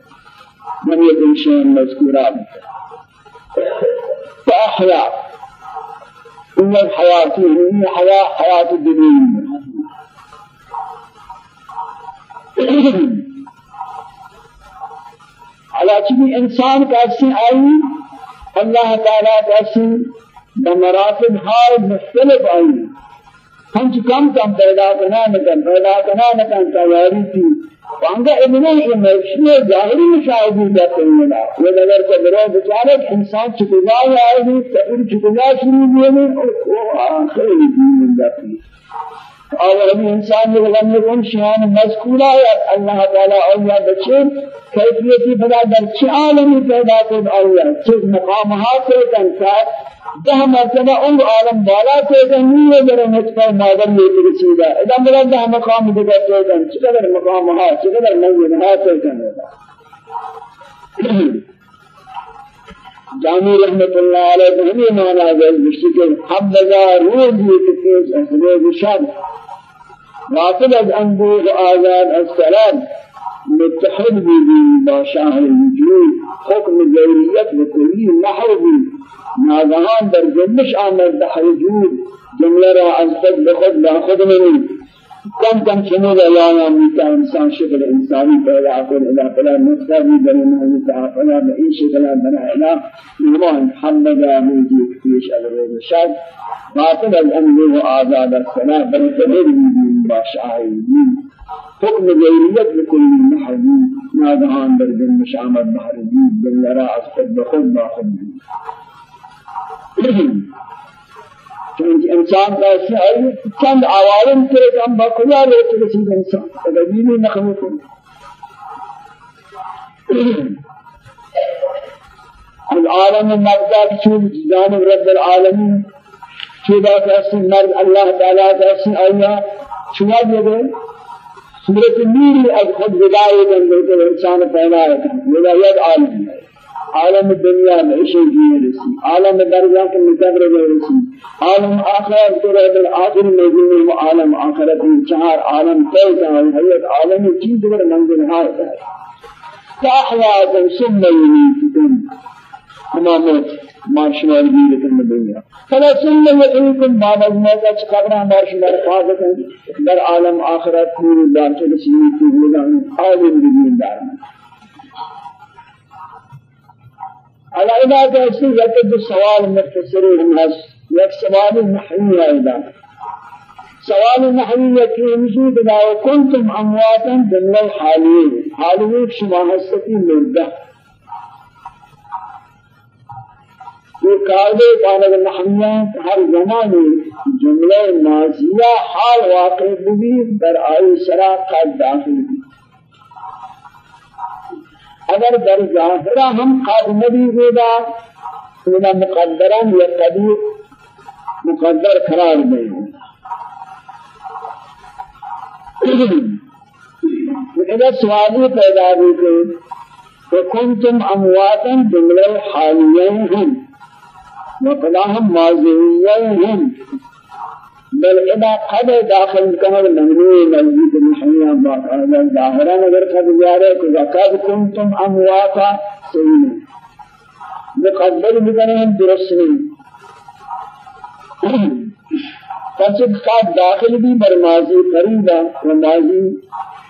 من يكن شيئا مذكورا فأحيا إن الحياة إن حياة حياة الدنيا على چنی انسان کا اصل آئی اللہ تعالیٰ کا اصل بمراتب هاي مختلف أي ہم کم کم پیدا کرنا نکن پیدا کرنا نکن تیاری تھی وانگا ابنے یہ مرشی ظاہری مشاہدی جاتے ہیں یہ نظر کو برو بچارے انسان چکلا آئے ہیں تبیر چکلا شروع ہوئے اور آخر دین جاتی۔ اور انسان نے غم ان شیان مذکورہ ہے اللہ تعالی اولیاء بچے کیفیتی بنا در چه عالمی پیدا کن اولیاء چه مقامات کن ده مرتبہ ان عالم بالا سے نہیں ہے میرے نطفہ مادر میں رسیدہ اذا میرا ده مقام دیگر تو کن چقدر مقام ہے چقدر نہیں ہے ہے کن؟ جامی رحمت اللہ علیہ ہمیں مانا ہے مشکل ہم بازار روز یہ کتنے اصلے شب واصل از اندوه آزاد السلام متحد بھی باشاہ الوجود حکم جوریت وکلی نحو بھی۔ ناگهان در جنبش آمد به وجود جمله را از خود به خود با خود منی کم کم شنود اللہ میتا إنسان شکل انسانی پیدا کن إلى فلا نطفه بھی بنی محمد فلا بئی شکل بنا إلى نمان محمد آموزی کتیش اگر شد باطل الأمر و آزاد السلام بل تبیر بیدین باشعائی حکم غیریت بکلی محبوب ناگهان در جنبش آمد محرجود جمله را از خود به خود با خود چونکہ انسان کا ہے چند عوالم کام با کجا لے تو رسید انسان. تدبیری مخلوق العالم المبدأ چون جانب رب العالمین چودا کسی مرد اللہ تعالی کسی آیا چونا دیگه صورت نیری از خود بدایه دن لیکن انسان پیدا ہے ید عالم. ہے عالم الدنيا میں شيء رسی عالم درجہ کے مقدر رسی عالم آخرت تو رب الآخر میں جو عالم آخرت چار عالم طے کا حیات عالم چیز پر منزل ہے ما شمال بيدكم الدنيا؟ فلا ثم يحييكم بعد الموت قبر ما شمال قادكم در عالم آخرت نور دار کے رسیل کی عالم بدین دار على إذا كأسي يكد السوال مختصري الناس يك سوال نحوي أيضا سوال نحوي يكيمشي بنا وكنتم أمواتا جملة حاليين حاليين شما هستي مردة یہ قاعدے قانون نحویہ ہر زمانے جملہ ماضیہ حال واقع بھی در آئی شرع قد داخل بھی اگر در ظاہرہ ہم قد نبی ہوگا تو مقدران یا قدیر مقدر قرار دیں إذا سؤالي پیدا ہوئی وكنتم أمواتا جملة حاليين وقلاهم ماضيين بل إذا قد داخل كان ممنوع مزيد الحياة باقاعدة ظاهرا اگر قد جارك وقد كنتم أمواتا سيئين مقدر بکنهم درستنی فسد قد داخل بھی برمازی قریبا ومازی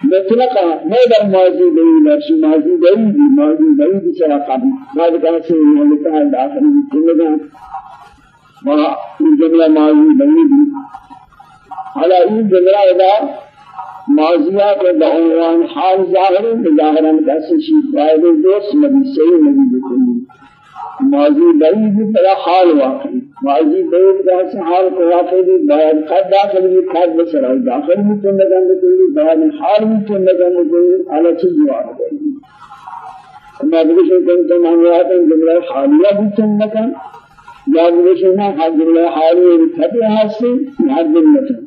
مطلقا. ما در ماضی نہیں لفظ ماضی نہیں بھی ماضی نہیں بھی چلا قبل بعد کہا سے ملتا ہے داخل. چلے وہاں جملہ ماضی نہیں بھی على این جملہ ادا ماضیہ کو بعنوان حال ظاہر ظاہرا کیسے شیء فائدے دوست نبی صحیح نبی بکلی ماضی بعید بلا حال واقع ماضی بعید کا حال کو واقع بھی بعد قد داخل بھی قد بسرا داخل میں تو نگان کوئی بعد حال میں تو نگان کوئی على چیز جواب ہے ما بگشن کنتم اموات جملہ حالیہ بھی چنکن یا بگشن حال جملہ حالیہ بھی فتح حسی حال جملہ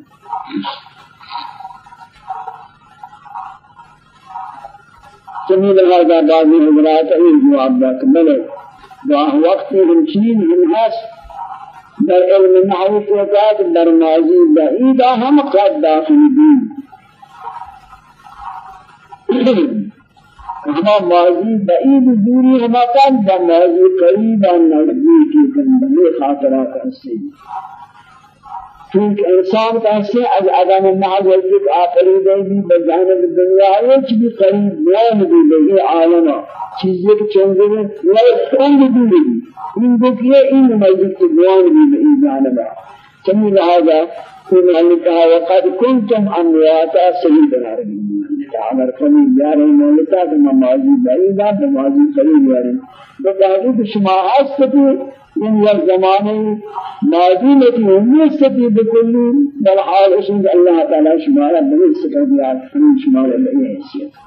سمیل هذا بعض حضرات إيه جواب ذاك ملك واه وقت رمشين من هست در علم نحو فوقات در ماضی بعید هم قد داخل دین ہما ماضی بعید دوری ہما کن با ماضی قریب نزدیکی کن بلے خاطرات ہستی چونکہ انسان کیسے از عدم محض وجود آخری دے بھی بجانب دنیا ہے چی قریب نیان بھی لگے عالمہ چیزیں کہ چنگے میں لا سنگ بھی لگی ان دیکھئے ان مجد کی نیان بھی لگی جانبہ چمی لہذا ان نے کہا وقد کنتم امواتا صحیح بنا عمر کمی رہے مولتا کہ ممازی بعیدہ ممازی قریب جا رہے تو کہا کہ شما ہستی من یک زمانه ماضی لیکن امیت ستی بکلی بل حال اسم اللہ تعالی شمارا بلی سکر دیا ہمیں شمارا لئے حیثیت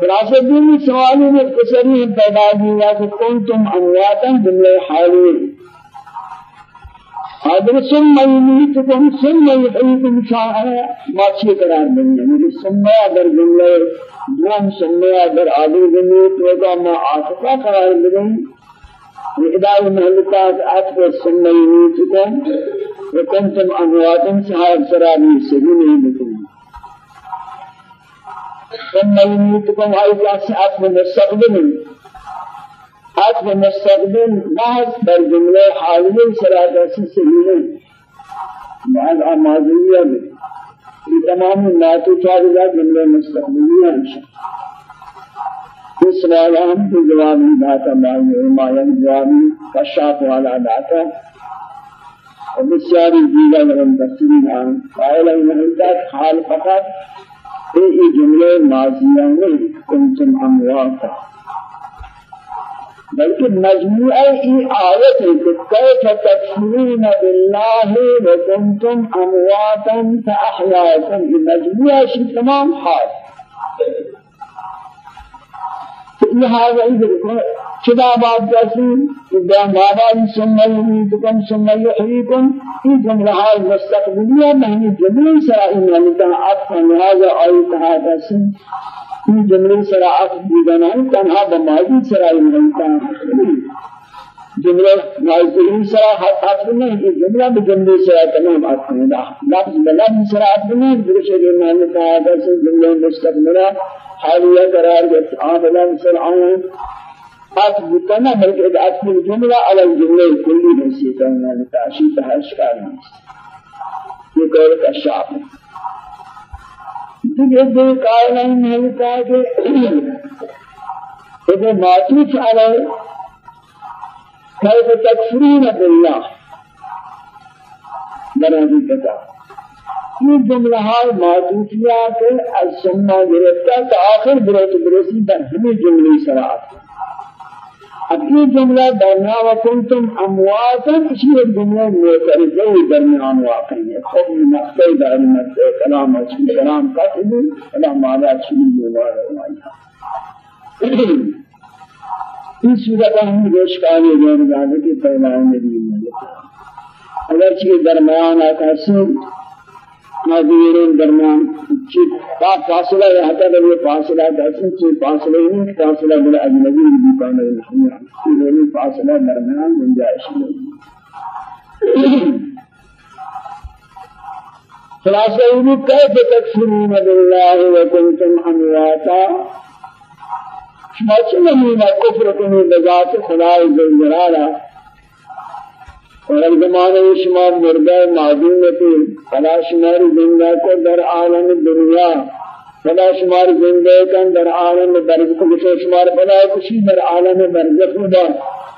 خلاصہ دینی سوالی میں ہم پیدا دیا کہ کنتم أمواتا جملے حالی هذا ثم يميتكم ثم يحييكم شاء ما شيء قرار دیں یعنی ثم اگر جملے دوم ثم اگر آدھے جملے تو کا ما عاطفہ قرار دیں۔ إداء المهلكات أكبر ثم يميتكم وكنتم أمواتا سحاب سرابي سبيله بكم ثم يميتكم أيضا سأكبر مستقبل حق مستقبل محض در جمله حالیه سرات اسی سلیمه بعد آمازیه بھی یہ تمام ناتو چارجہ جملے مستقبلیہ ہیں اس سوال ہم کو جواب داتا معنی علماء جوابی کشاف والا داتا. اور بسیاری دیگر مفسرین ہیں قائل ہیں حال فقط. یہ جملے ماضیہ نہیں کنتم امواتا بلکہ مجموعہ ای آیت ہے کہ کیف تکفرون باللہ وکنتم امواتا فاحیاکم یہ مجموعہ شی تمام حال. لہذا ادھر چدا بات جیسی کہ بابا ثم يميتكم ثم يحييكم یہ جملہ حال مستقبلیہ نہیں جملہ سرائی میں لکھا لہذا آیت سن این جمله سراعت دیدن تنها بماضی سرائی نہیں جملہ نازلین سراحت حق نہیں یہ جملہ بجملے سراحت تمام نہیں لفظ بلفظ سراحت نہیں درشے کے معنی کہا جیسے جملہ مستقبلہ حالیہ قرار جیسے عاملہ سرعون حق بکنا بلکہ اصل جملہ علی الجملہ کلی حیثیت ہے تعشیط ہے اشکال ہے یہ قول کا شعب ہے دیگه دیگه کارنامه میلتا که یہ جملہ ہے کے از سنہ گرفتا تا آخر برس برسی در ہمیں جملے سرات اپنی جملہ درمیان و کنتم امواتا اسی ایک جملہ موترزہ درمیان واقعی ہے. خب نقصہ در نقصہ کلام اچھی کلام قتل کلام آلا اچھی دیوار ہوائی اس صورت ہم روش کاری جانب آگے نبی ملکہ اگرچہ درمیان آتا سن نادیرین درمیان چی با فاصلہ ہے، حتی کہ یہ فاصلہ دسی چی فاصلہ نہیں فاصلہ بلا اجنبی بھی کانے نہیں ہے۔ یہ فاصلہ درمیان گنجائش نہیں خلاصہ یہ کیف تکفرون بالله وكنتم امواتا۔ شما چی چنین کفر کنی بذات خدای جل جلالا اور زمانے شما مردہ معدومتی فلا شمار زندہ کو در عالم دنیا فلا شمار زندہ کن در عالم برزخ بشو شمار فلا کشی در عالم برزخ دا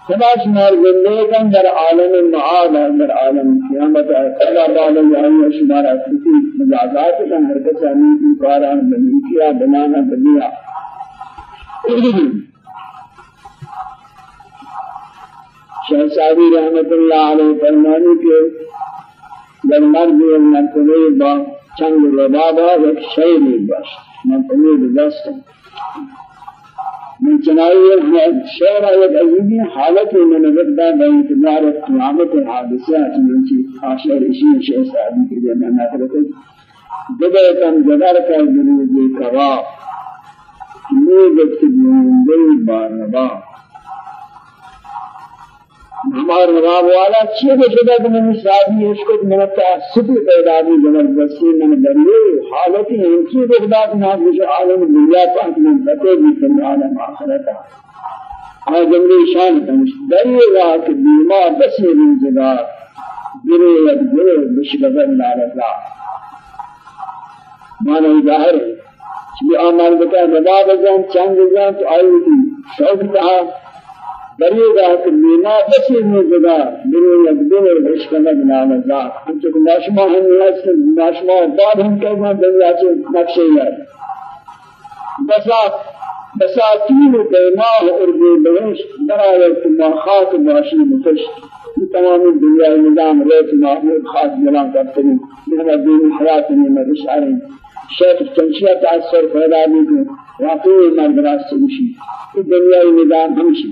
فلا شمار زندگی کن در عالم معاد، در عالم قیامت اللہ تعالی یعنی شمار اصلی مجازات کن ہر کس امین کی کاران بنی کیا بنانا، بنیا۔ شاہ صاحبی رحمت اللہ علیہ فرمانی کے در مرد و مرتبه با چند ربابا یک شیری باش مرتبه بدست من چنائی شعر ایک عزیزی حالت من وقتا بے اعتبار قیامت حادثہ چنانچہ آشعر اشی شعر صاحبی کے نقل کرتا جبیتن جبر کا جنوبی کرا نیگت کی جنوبی باربا ہمارا نواب والا چیئے کو شدہ کہ میں شادی اس کو میں تعصب پیدا بھی زبردستی میں دریے حالتی ان کی بخدا کہ نہ مجھے عالم دنیا پاک میں بتے بھی کہ عالم آخرت آ جنگی شان تمش دریے را کہ بیما بس من جدا گرے یک گرے بشبغل نارضا مانا ظاہر ہے کہ آمال بتا ندا بزن چند بزن تو آئی تھی شوق تھا۔ بریدا کہ مینا بچے میں جگہ میرے لگدے عشق میں بنا مزا ہم تو ناشما ہم سے ناشما بعد ہم کہنا دنیا سے نقشے یار بسا بساتین بیما ارد بهش برایت ما خاک باشی متش تمام دنیا نظام ریت محمود خاص جلان کرتے ہیں میرا دین حیات میں میں اشعار شیخ چنشیہ تاثر پیدا بھی واقعی مرد راست سے دنیا نظام ہمشی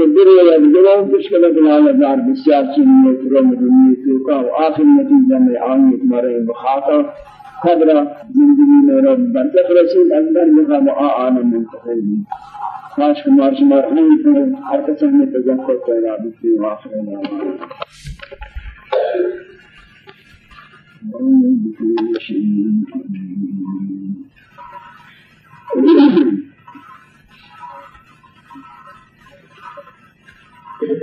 کہ دل یا دلوں مشکل بنا دار بسیار چیزیں کرم دنیا تو کا آخر نتیجہ میں آئیں تمہارے مخاطب قدر زندگی میں رب برکت رسید اندر مقام عالم منتقل بھی خاص کمار شمار ہمیں پر ہر قسم میں تذکر پیدا بھی آخر نام Thank you. محمد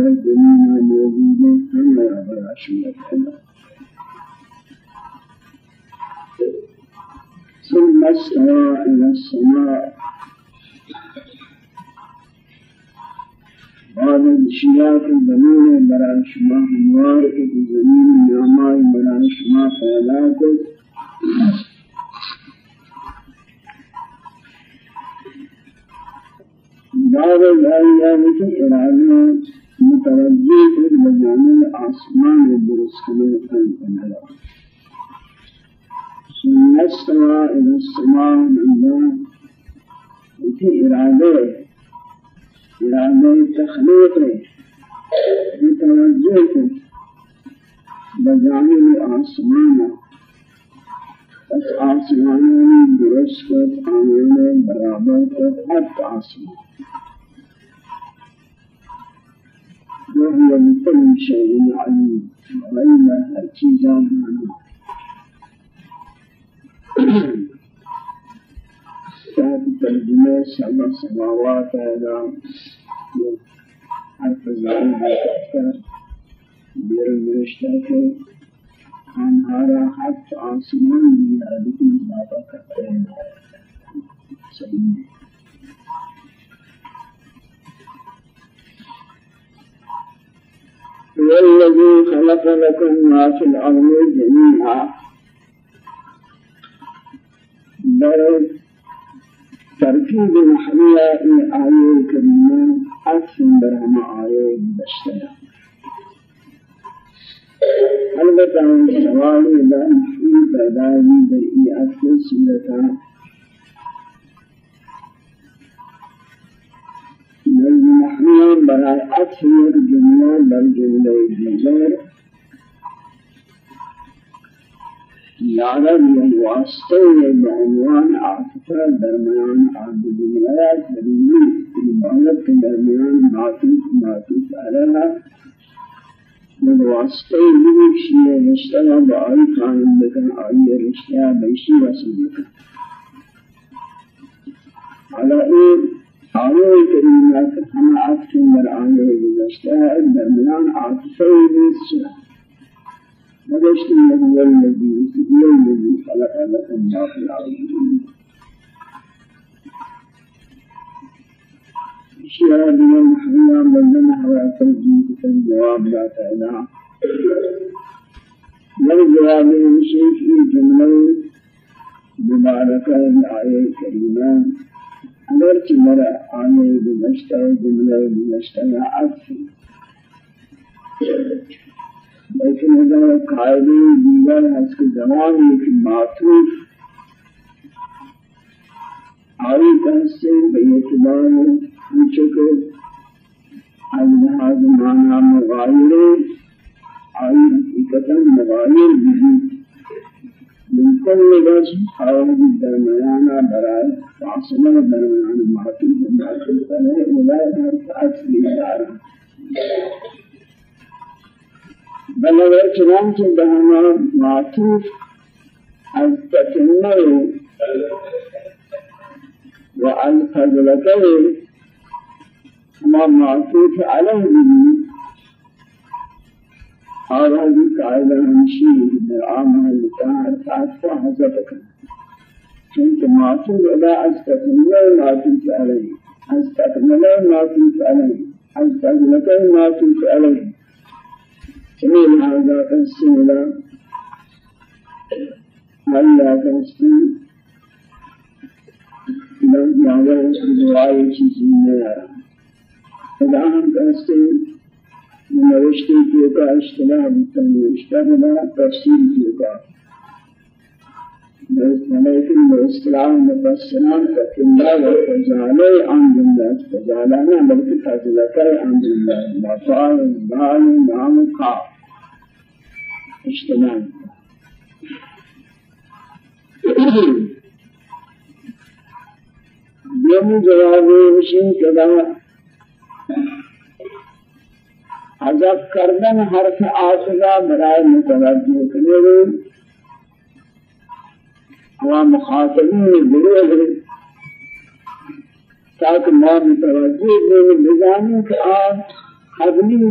من زمین موجود همه براش میکنم ثم استوى إلى السماء بعد الشياك البنون بران شما هموار كت زمین نعماء بران شما فعلاكت إلى السماء من في إرادة إرادة تخليق متوجه بجانب آسمان بس آسمانوں درست آنے برابر کو حد آسمان وهو بكل شيء عليم وإن هر چیزاں صاحب ترجمه سبع سماوات هذا حرف زائد كفتر بير الرشتة کے انہارا حرف آسمان عدد اضافہ کرتے ہیں صحیح والذي خلق لكم ما في الأرض جميعا در ترکیب محلیہ ای آیے کریمہ اکثر برہم آیے بشتیا البتہ سوال اذا محلی پیدا ہوئی در ای اکثر صورتا نزد محلیہ برای جملہ بر دیگر لعنت واسطة بعنوان عاطفة درمیان عبد الولاد ضروری عبادت کے درمیان معطوف معطوف علیها والواسطه بھی شیء رشتہ بآئی قائم بکن آئی رشتہ بیشی وصل بکن على إيه؟ آية كريمة كما عطف من آية گذشتہ درمیان عاطفه بھی ودشت هو الذي هو الذي خلق لكم ما في الأرض اشياء من المحرية من هو ترجيح الجواب لا تعالى والجواب من شيء في جملة مباركة الآية الكريمة أمرت مرة آية بمشتى جملة بمشتى عطف لیکن اگر قاعدے دیگر ہے اس کے زمان ایک معطوف آئی تحسے بے اعتبار پوچھے کہ از لحاظ معنی مغایر آئی حقیقتا مغایر بھی بالکل لگز حوال درمیانا برای فاصلہ درمیان معطوف معطوف کرے ولای ہر ساعت بھی دارا بنابر چنانچه به همه معطوف از تتمه و عن فضلته ما معطوف علیه بگیم آوازی قاعده همشی در عامل متحر تحتفا حضرت چون چونکه معطوف ادا از تتمه معطوف علیه از تتمه معطوف علیه از فضلته معطوف علیه. جميل هذا قسم هلا قسم لو جاء دعاء چیزیں خدا ہم قسم نوشتے کیوں کا اشتباہ نوشتہ بنا تفسیر کیوں کا ولكن باصطلاح المفسران فكلا وفجالي عن الله فجالانا بلکہ فضلتي عن الله مطاع الزال نام قاف اجتماعی یم جواب روشن کدا حذف کردن حرف آسدا برای متوجه کنید و مخاطبین بلوغ تاکہ ما متوجه بلوغ بزانی کہ آن حضنی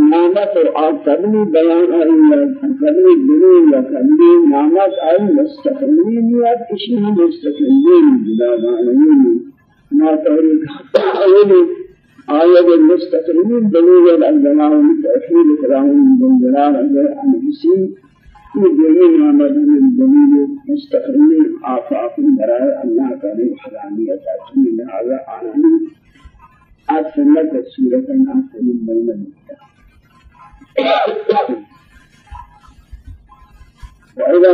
نامت اور قبلی بیان آئی قبلی دلیل یا قبلی نامت آئی مستقلین یا کسی مستقلین بلا معنی ما توریک اولی آیت المستقلین دلیل الجماع التأخير كلام من جلال عن حسين في دلیل نامت دلیل مستقلین آفاق برای اللہ تعالی حرانیت اچھی لہذا آنانی۔ آج سنت سورة آخر بین المتقلین وإذا